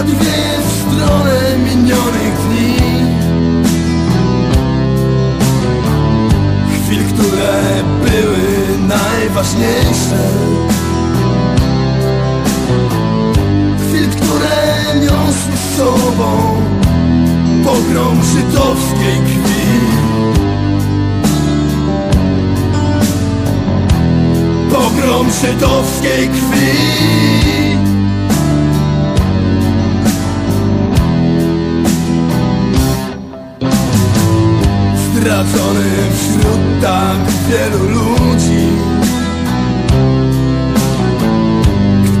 Wiatr wieje w stronę minionych dni. Chwil, które były najważniejsze. Chwil, które niosły z sobą Pogrom żydowskiej krwi. Pogrom żydowskiej krwi ludzi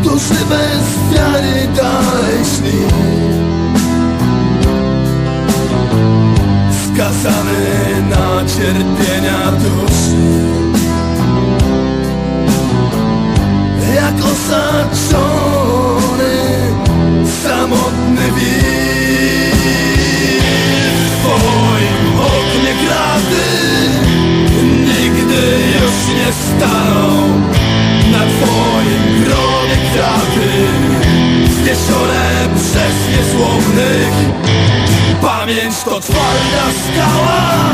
Którzy bez wiary dalej szli. Skazany na cierpienia duszy. Jak osaczony Pamięć to twarda skała.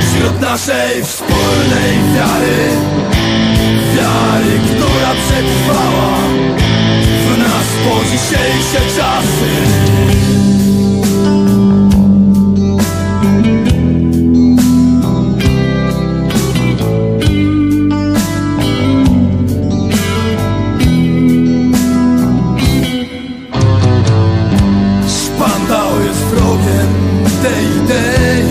Wśród naszej wspólnej wiary. Wiary, która przetrwała W nas po dzisiejsze tej idei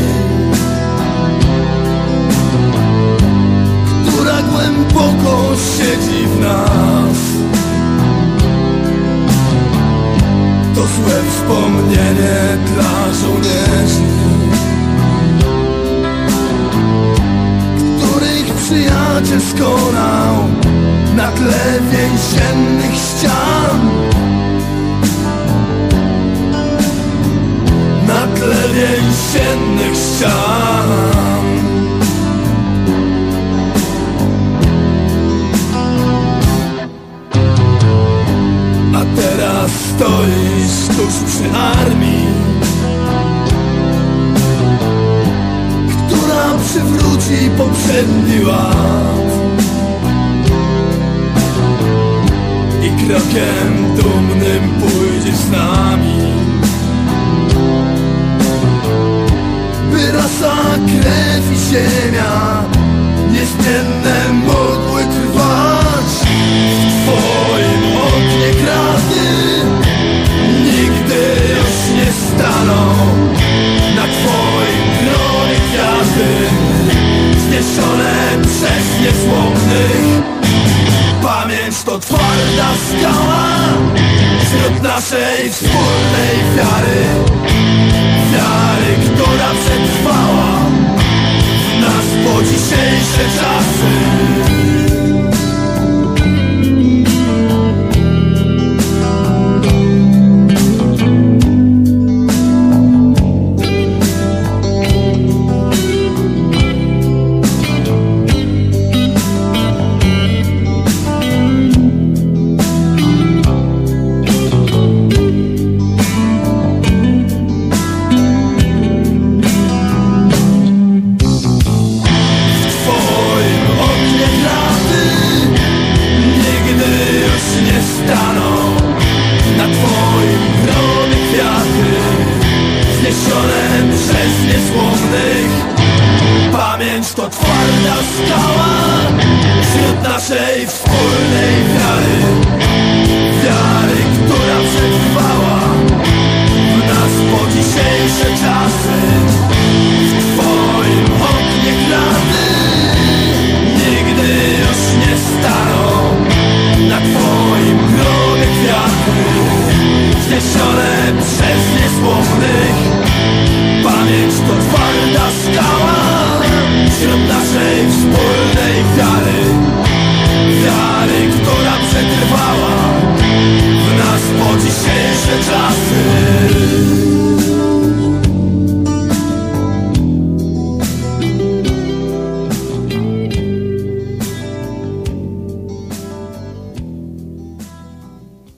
Która głęboko siedzi w nas. To złe wspomnienie dla żołnierzy Których przyjaciel skonał Na tle więziennych ścian na tle więziennych ścian. A teraz stoisz tuż przy armii Która przywróci poprzedni ład. I krokiem dumnym pójdziesz z nami rasa, krew i ziemia. Niezmienne mogły trwać w Twoim oknie kraty. Nigdy już nie staną na Twoim grobie kwiaty. Zniesione przez niezłomnych. Pamięć to twarda skała wśród naszej wspólnej wiary. Wiary, Pamięć to twarda skała wśród naszej wspólnej wiary